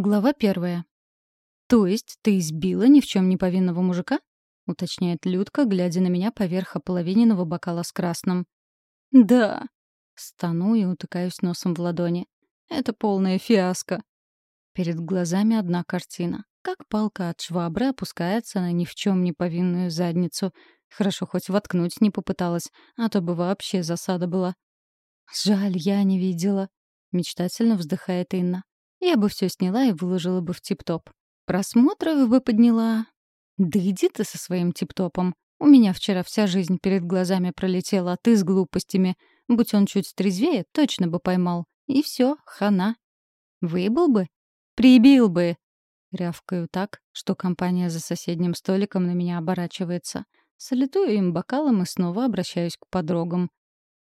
Глава первая. «То есть ты избила ни в чем не повинного мужика?» — уточняет Людка, глядя на меня поверх ополовиненного бокала с красным. «Да». Стану и утыкаюсь носом в ладони. «Это полная фиаско». Перед глазами одна картина. Как палка от швабры опускается на ни в чем не повинную задницу. Хорошо, хоть воткнуть не попыталась, а то бы вообще засада была. «Жаль, я не видела», — мечтательно вздыхает Инна. Я бы все сняла и выложила бы в тип-топ. Просмотров бы подняла. Да иди ты со своим тип-топом. У меня вчера вся жизнь перед глазами пролетела, а ты с глупостями. Будь он чуть трезвее, точно бы поймал. И все, хана. Выебал бы? Прибил бы. Рявкаю так, что компания за соседним столиком на меня оборачивается. Салютую им бокалом и снова обращаюсь к подругам.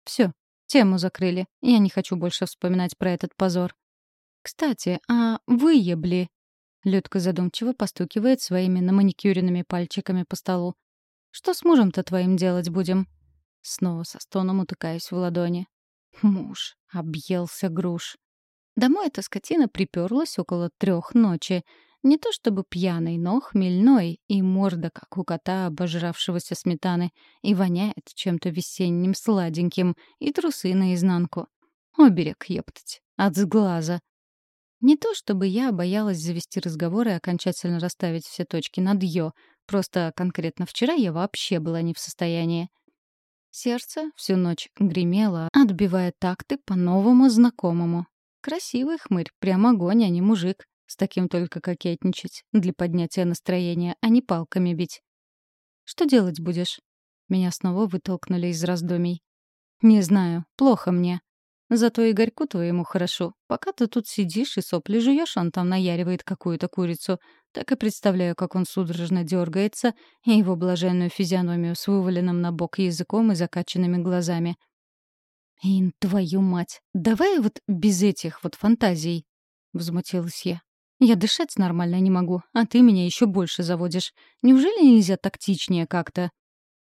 Все, тему закрыли. Я не хочу больше вспоминать про этот позор. «Кстати, а выебли?» Людка задумчиво постукивает своими наманикюренными пальчиками по столу. «Что с мужем-то твоим делать будем?» Снова со стоном утыкаюсь в ладони. Муж. Объелся груш. Домой эта скотина приперлась около трех ночи. Не то чтобы пьяный, но хмельной, и морда, как у кота, обожравшегося сметаны, и воняет чем-то весенним сладеньким, и трусы наизнанку. Оберег, ептать, от сглаза. Не то чтобы я боялась завести разговор и окончательно расставить все точки над «ё», просто конкретно вчера я вообще была не в состоянии. Сердце всю ночь гремело, отбивая такты по новому знакомому. Красивый хмырь, прям огонь, а не мужик. С таким только кокетничать, для поднятия настроения, а не палками бить. «Что делать будешь?» Меня снова вытолкнули из раздумий. «Не знаю, плохо мне. Зато Игорьку твоему хорошо. Пока ты тут сидишь и сопли жуешь, он там наяривает какую-то курицу. Так и представляю, как он судорожно дергается, и его блаженную физиономию с вываленным на бок языком и закачанными глазами. «Ин, твою мать! Давай вот без этих вот фантазий!» — взмутилась я. «Я дышать нормально не могу, а ты меня еще больше заводишь. Неужели нельзя тактичнее как-то?»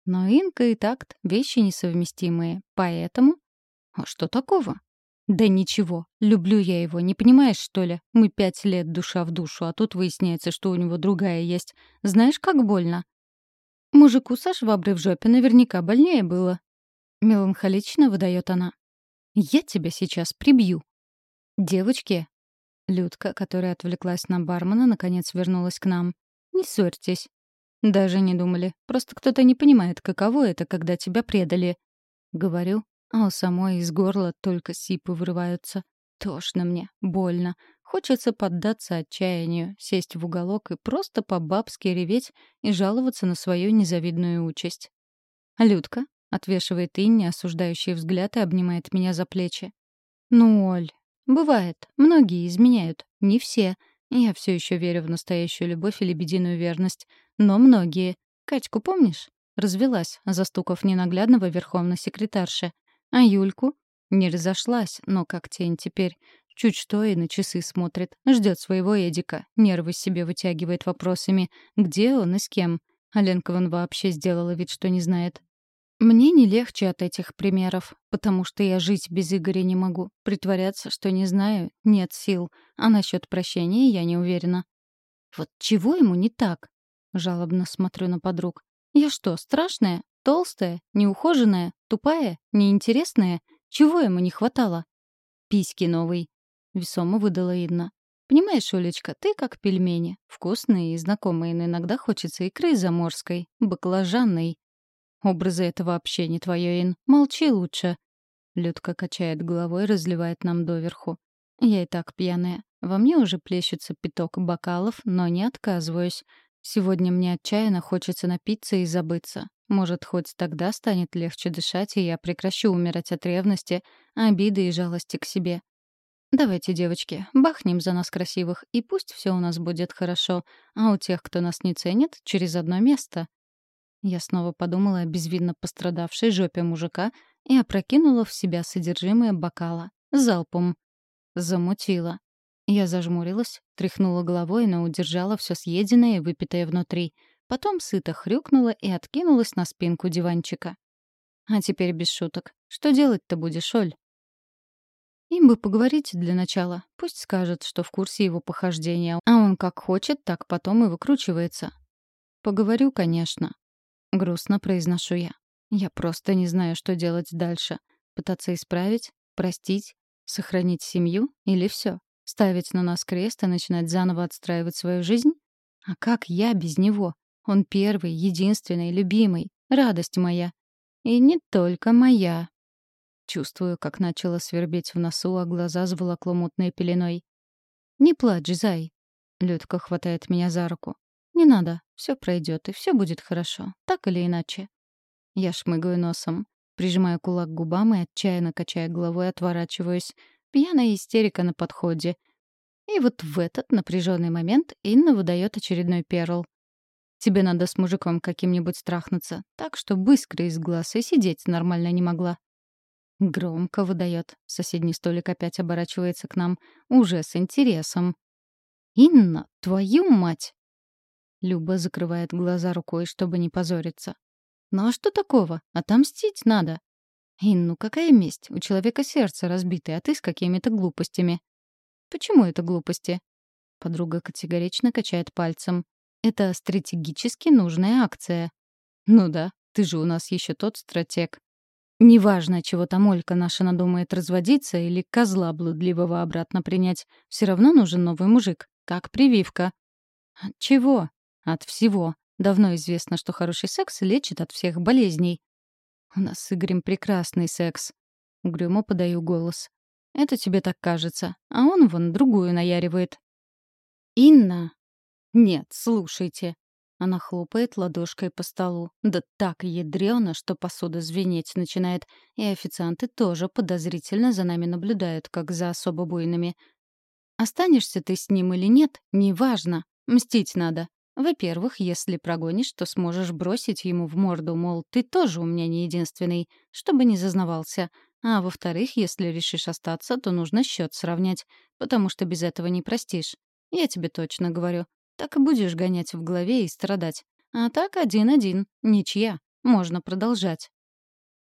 Но инка и такт — вещи несовместимые, поэтому а что такого? Да ничего, люблю я его, не понимаешь, что ли? Мы пять лет душа в душу, а тут выясняется, что у него другая есть. Знаешь, как больно? Мужику со шваброй в жопе наверняка больнее было. Меланхолично выдает она. Я тебя сейчас прибью. Девочки. Людка, которая отвлеклась на бармена, наконец вернулась к нам. Не ссорьтесь. Даже не думали. Просто кто-то не понимает, каково это, когда тебя предали. Говорю, а у самой из горла только сипы вырываются. Тошно мне, больно. Хочется поддаться отчаянию, сесть в уголок и просто по-бабски реветь и жаловаться на свою незавидную участь. «Людка», — отвешивает Инне осуждающий взгляд и обнимает меня за плечи. «Ну, Оль, бывает. Многие изменяют. Не все. Я все еще верю в настоящую любовь и лебединую верность. Но многие. Катьку помнишь? Развелась, застукав ненаглядного верхом на секретарше. А Юльку? Не разошлась, но как тень теперь. Чуть что и на часы смотрит. Ждет своего Эдика. Нервы себе вытягивает вопросами. Где он и с кем? А Ленка вон вообще сделала вид, что не знает. Мне не легче от этих примеров, потому что я жить без Игоря не могу. Притворяться, что не знаю, нет сил. А насчет прощения я не уверена. Вот чего ему не так? Жалобно смотрю на подруг. Я что, страшная? Толстая, неухоженная, тупая, неинтересная. Чего ему не хватало? Письки новый. Весомо выдала Инна. Понимаешь, Олечка, ты как пельмени. Вкусные и знакомые, но иногда хочется икры заморской, баклажанной. Образы это вообще не твое, Ин. Молчи лучше. Людка качает головой разливает нам доверху. Я и так пьяная. Во мне уже плещется пяток бокалов, но не отказываюсь. Сегодня мне отчаянно хочется напиться и забыться. Может, хоть тогда станет легче дышать, и я прекращу умирать от ревности, обиды и жалости к себе. Давайте, девочки, бахнем за нас красивых, и пусть все у нас будет хорошо, а у тех, кто нас не ценит, через одно место. Я снова подумала о безвинно пострадавшей жопе мужика и опрокинула в себя содержимое бокала. Залпом. Замутила. Я зажмурилась, тряхнула головой, но удержала все съеденное и выпитое внутри — Потом сыто хрюкнула и откинулась на спинку диванчика. «А теперь без шуток. Что делать-то будешь, Оль?» Им бы поговорить для начала. Пусть скажет, что в курсе его похождения, а он как хочет, так потом и выкручивается. Поговорю, конечно. Грустно произношу я. Я просто не знаю, что делать дальше. Пытаться исправить? Простить? Сохранить семью? Или все? Ставить на нас крест и начинать заново отстраивать свою жизнь? А как я без него? Он первый, единственный, любимый, радость моя. И не только моя. Чувствую, как начало свербеть в носу, а глаза заволокло мутной пеленой. «Не плачь, Зай!» Людка хватает меня за руку. «Не надо, все пройдет, и все будет хорошо, так или иначе». Я шмыгаю носом, прижимаю кулак к губам и, отчаянно качая головой, отворачиваюсь. Пьяная истерика на подходе. И вот в этот напряженный момент Инна выдает очередной перл. Тебе надо с мужиком каким-нибудь страхнуться, так что быстро из глаз и сидеть нормально не могла. Громко выдает. Соседний столик опять оборачивается к нам, уже с интересом. «Инна, твою мать!» Люба закрывает глаза рукой, чтобы не позориться. «Ну а что такого? Отомстить надо!» «Ин, ну какая месть? У человека сердце разбитое, а ты с какими-то глупостями». «Почему это глупости?» Подруга категорично качает пальцем. Это стратегически нужная акция. Ну да, ты же у нас еще тот стратег. Неважно, чего там Олька наша надумает разводиться или козла блудливого обратно принять, все равно нужен новый мужик, как прививка. От чего? От всего. Давно известно, что хороший секс лечит от всех болезней. У нас с Игорем прекрасный секс. Угрюмо подаю голос. Это тебе так кажется, а он вон другую наяривает. Инна, «Нет, слушайте». Она хлопает ладошкой по столу. Да так ядрёно, что посуда звенеть начинает, и официанты тоже подозрительно за нами наблюдают, как за особо буйными. Останешься ты с ним или нет, неважно. Мстить надо. Во-первых, если прогонишь, то сможешь бросить ему в морду, мол, ты тоже у меня не единственный, чтобы не зазнавался. А во-вторых, если решишь остаться, то нужно счет сравнять, потому что без этого не простишь. Я тебе точно говорю. Так и будешь гонять в голове и страдать. А так один-один, ничья, можно продолжать.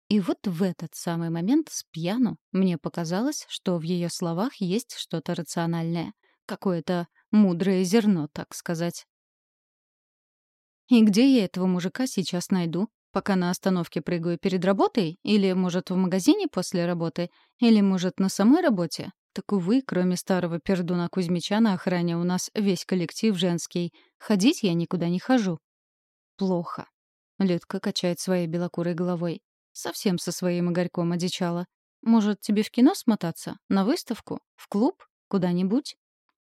И вот в этот самый момент с пьяну мне показалось, что в ее словах есть что-то рациональное, какое-то мудрое зерно, так сказать. И где я этого мужика сейчас найду? Пока на остановке прыгаю перед работой? Или, может, в магазине после работы? Или, может, на самой работе? Так, увы, кроме старого пердуна Кузьмича на охране у нас весь коллектив женский. Ходить я никуда не хожу. Плохо. Людка качает своей белокурой головой. Совсем со своим Игорьком одичала. Может, тебе в кино смотаться? На выставку? В клуб? Куда-нибудь?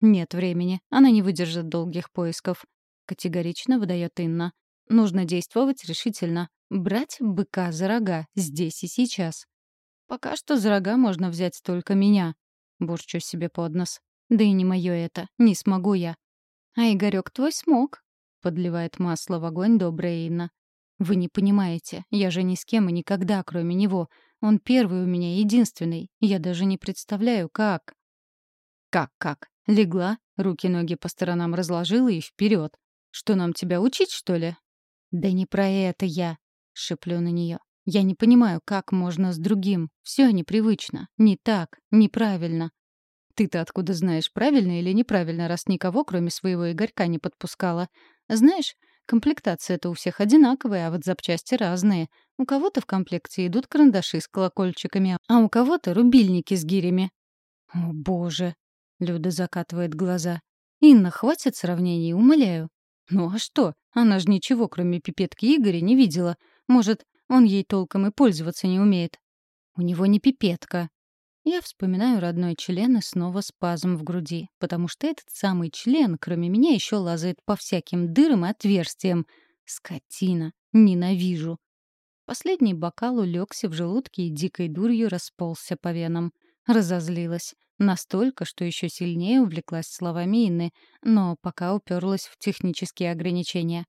Нет времени. Она не выдержит долгих поисков. Категорично выдает Инна. Нужно действовать решительно. Брать быка за рога здесь и сейчас. Пока что за рога можно взять только меня. Бурчу себе под нос. Да и не мое это, не смогу я. А Игорек твой смог, подливает масло в огонь добрая Инна. Вы не понимаете, я же ни с кем и никогда, кроме него. Он первый у меня, единственный. Я даже не представляю, как. Как-как? Легла, руки-ноги по сторонам разложила и вперед. Что нам тебя учить, что ли? Да не про это я, шеплю на нее. Я не понимаю, как можно с другим. Все непривычно, не так, неправильно. Ты-то откуда знаешь, правильно или неправильно, раз никого, кроме своего Игорька, не подпускала? Знаешь, комплектация-то у всех одинаковая, а вот запчасти разные. У кого-то в комплекте идут карандаши с колокольчиками, а у кого-то рубильники с гирями. О, боже! Люда закатывает глаза. Инна, хватит сравнений, умоляю. Ну а что? Она же ничего, кроме пипетки Игоря, не видела. Может, он ей толком и пользоваться не умеет. У него не пипетка. Я вспоминаю родной член и снова спазм в груди, потому что этот самый член, кроме меня, еще лазает по всяким дырам и отверстиям. Скотина. Ненавижу. Последний бокал улегся в желудке и дикой дурью расползся по венам. Разозлилась. Настолько, что еще сильнее увлеклась словами Инны, но пока уперлась в технические ограничения.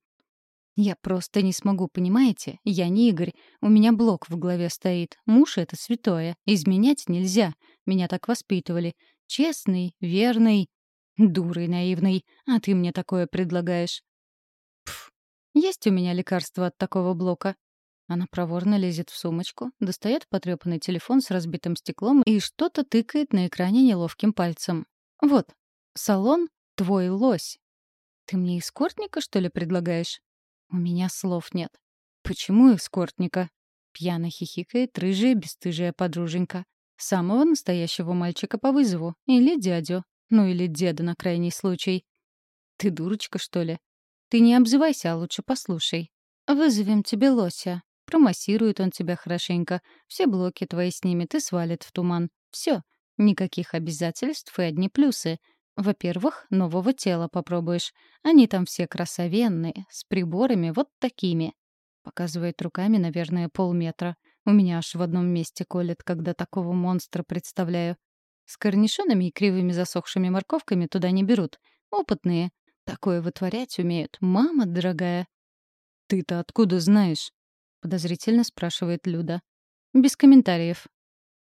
Я просто не смогу, понимаете? Я не Игорь. У меня блок в голове стоит. Муж — это святое. Изменять нельзя. Меня так воспитывали. Честный, верный, дурой наивный. А ты мне такое предлагаешь. Пф, есть у меня лекарство от такого блока. Она проворно лезет в сумочку, достает потрепанный телефон с разбитым стеклом и что-то тыкает на экране неловким пальцем. «Вот, салон «Твой лось». «Ты мне эскортника, что ли, предлагаешь?» У меня слов нет. «Почему эскортника?» Пьяно хихикает рыжая бесстыжая подруженька. Самого настоящего мальчика по вызову. Или дядю. Ну или деда на крайний случай. «Ты дурочка, что ли?» «Ты не обзывайся, а лучше послушай. Вызовем тебе лося. Промассирует он тебя хорошенько, все блоки твои снимет и свалит в туман. Все, никаких обязательств и одни плюсы. Во-первых, нового тела попробуешь. Они там все красовенные, с приборами вот такими. Показывает руками, наверное, полметра. У меня аж в одном месте колет, когда такого монстра представляю. С корнишонами и кривыми засохшими морковками туда не берут. Опытные. Такое вытворять умеют. Мама дорогая. «Ты-то откуда знаешь?» — подозрительно спрашивает Люда. «Без комментариев».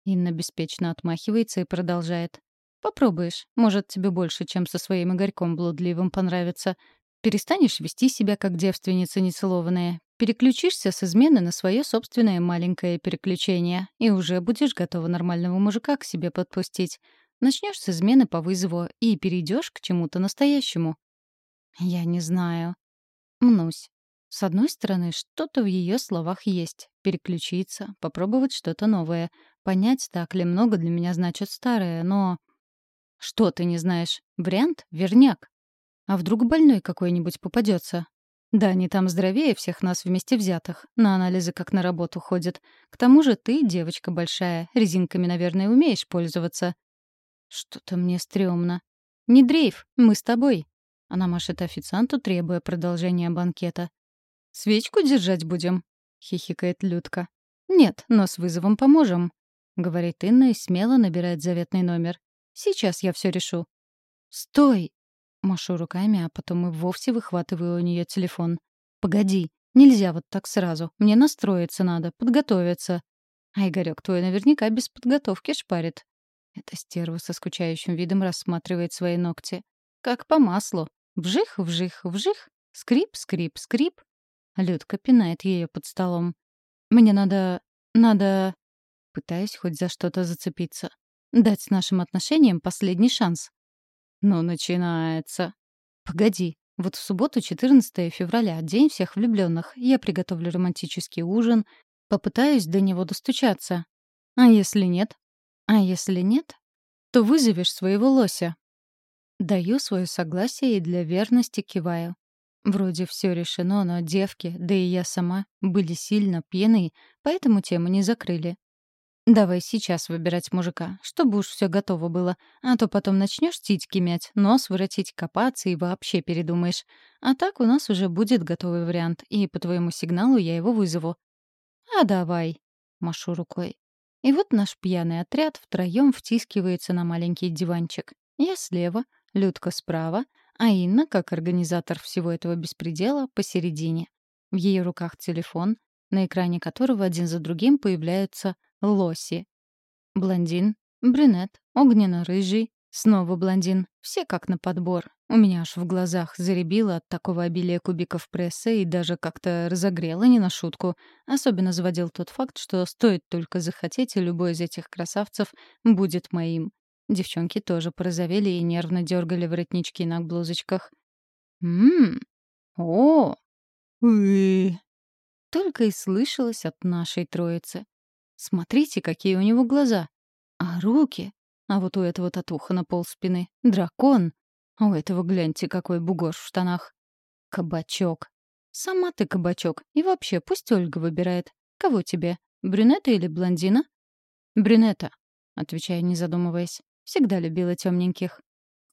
Инна беспечно отмахивается и продолжает. «Попробуешь. Может, тебе больше, чем со своим Игорьком блудливым понравится. Перестанешь вести себя как девственница нецелованная. Переключишься с измены на свое собственное маленькое переключение, и уже будешь готова нормального мужика к себе подпустить. Начнешь с измены по вызову и перейдешь к чему-то настоящему». «Я не знаю». Мнусь. С одной стороны, что-то в ее словах есть. Переключиться, попробовать что-то новое. Понять, так ли много для меня значит старое, но... Что ты не знаешь? Вариант — верняк. А вдруг больной какой-нибудь попадется? Да, они там здоровее всех нас вместе взятых. На анализы как на работу ходят. К тому же ты, девочка большая, резинками, наверное, умеешь пользоваться. Что-то мне стрёмно. Не дрейф, мы с тобой. Она машет официанту, требуя продолжения банкета. «Свечку держать будем?» — хихикает Людка. «Нет, но с вызовом поможем», — говорит Инна и смело набирает заветный номер. «Сейчас я все решу». «Стой!» — машу руками, а потом и вовсе выхватываю у нее телефон. «Погоди, нельзя вот так сразу. Мне настроиться надо, подготовиться». А Игорёк твой наверняка без подготовки шпарит. Эта стерва со скучающим видом рассматривает свои ногти. Как по маслу. Вжих, вжих, вжих. Скрип, скрип, скрип. Людка пинает ее под столом. «Мне надо... надо...» Пытаюсь хоть за что-то зацепиться. Дать нашим отношениям последний шанс. «Ну, начинается». «Погоди. Вот в субботу, 14 февраля, день всех влюбленных, я приготовлю романтический ужин, попытаюсь до него достучаться. А если нет? А если нет, то вызовешь своего лося». Даю свое согласие и для верности киваю. Вроде все решено, но девки, да и я сама, были сильно пьяны, поэтому тему не закрыли. Давай сейчас выбирать мужика, чтобы уж все готово было, а то потом начнешь титьки мять, нос воротить, копаться и вообще передумаешь. А так у нас уже будет готовый вариант, и по твоему сигналу я его вызову. А давай, машу рукой. И вот наш пьяный отряд втроем втискивается на маленький диванчик. Я слева, Людка справа, а Инна, как организатор всего этого беспредела, посередине. В ее руках телефон, на экране которого один за другим появляются лоси. Блондин, брюнет, огненно-рыжий, снова блондин. Все как на подбор. У меня аж в глазах заребило от такого обилия кубиков пресса и даже как-то разогрело не на шутку. Особенно заводил тот факт, что стоит только захотеть, и любой из этих красавцев будет моим. Девчонки тоже порозовели и нервно дергали воротнички на блузочках. «Ммм! О! Уи!» Только и слышалось от нашей троицы. Смотрите, какие у него глаза. А руки? А вот у этого татуха на пол спины. Дракон. А у этого гляньте, какой бугор в штанах. Кабачок. Сама ты кабачок. И вообще, пусть Ольга выбирает. Кого тебе, брюнета или блондина? Брюнета, отвечаю, не задумываясь. Всегда любила темненьких.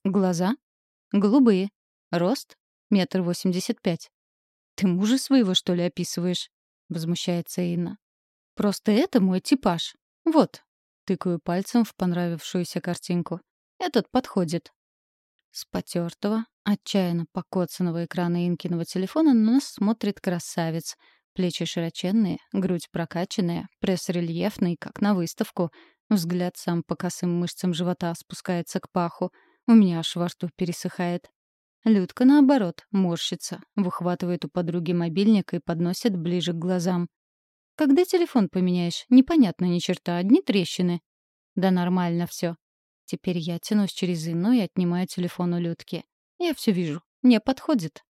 Глаза? Голубые. Рост? Метр восемьдесят пять. «Ты мужа своего, что ли, описываешь?» — возмущается Инна. «Просто это мой типаж. Вот». Тыкаю пальцем в понравившуюся картинку. «Этот подходит». С потертого, отчаянно покоцанного экрана Инкиного телефона на нас смотрит красавец. Плечи широченные, грудь прокачанная, пресс рельефный, как на выставку — Взгляд сам по косым мышцам живота спускается к паху. У меня аж во рту пересыхает. Людка, наоборот, морщится, выхватывает у подруги мобильник и подносит ближе к глазам. Когда телефон поменяешь? Непонятно ни черта, одни трещины. Да нормально все. Теперь я тянусь через Инну и отнимаю телефон у Людки. Я все вижу. Мне подходит.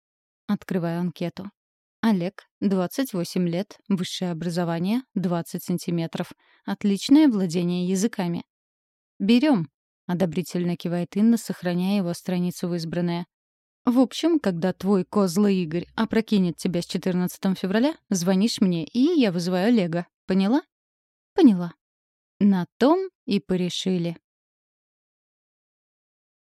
Открываю анкету. Олег, 28 лет, высшее образование, 20 сантиметров. Отличное владение языками. Берем, одобрительно кивает Инна, сохраняя его страницу в избранное. В общем, когда твой козлый Игорь опрокинет тебя с 14 февраля, звонишь мне, и я вызываю Олега. Поняла? Поняла. На том и порешили.